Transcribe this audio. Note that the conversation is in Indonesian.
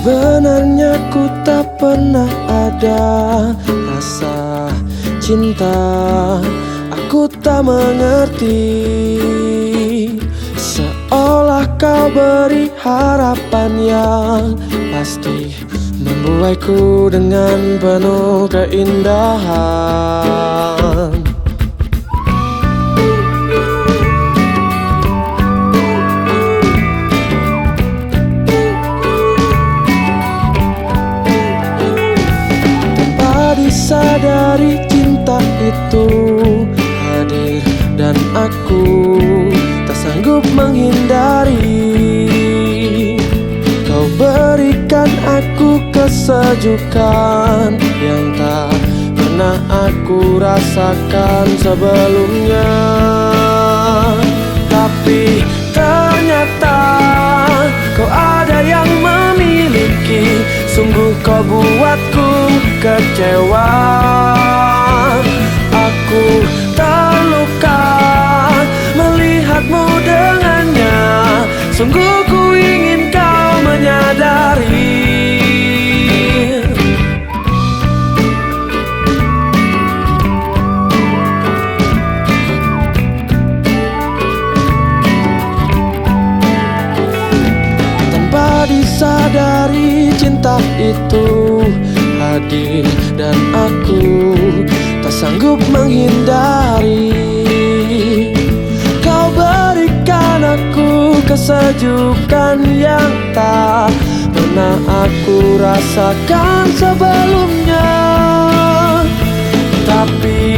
Sebenarnya ku tak pernah ada rasa cinta. Aku tak mengerti Seolah kau beri harapan yang pasti Membuatku dengan penuh keindahan Dan aku tak sanggup menghindari. Kau berikan aku kesejukan Yang tak pernah aku rasakan sebelumnya. Tapi ternyata kau ada yang memiliki. Sungguh kau buatku kecewa. Aku dari cinta itu hadir dan aku tak sanggup menghindari. Kau berikan aku kesejukan yang tak pernah aku rasakan sebelumnya. Tapi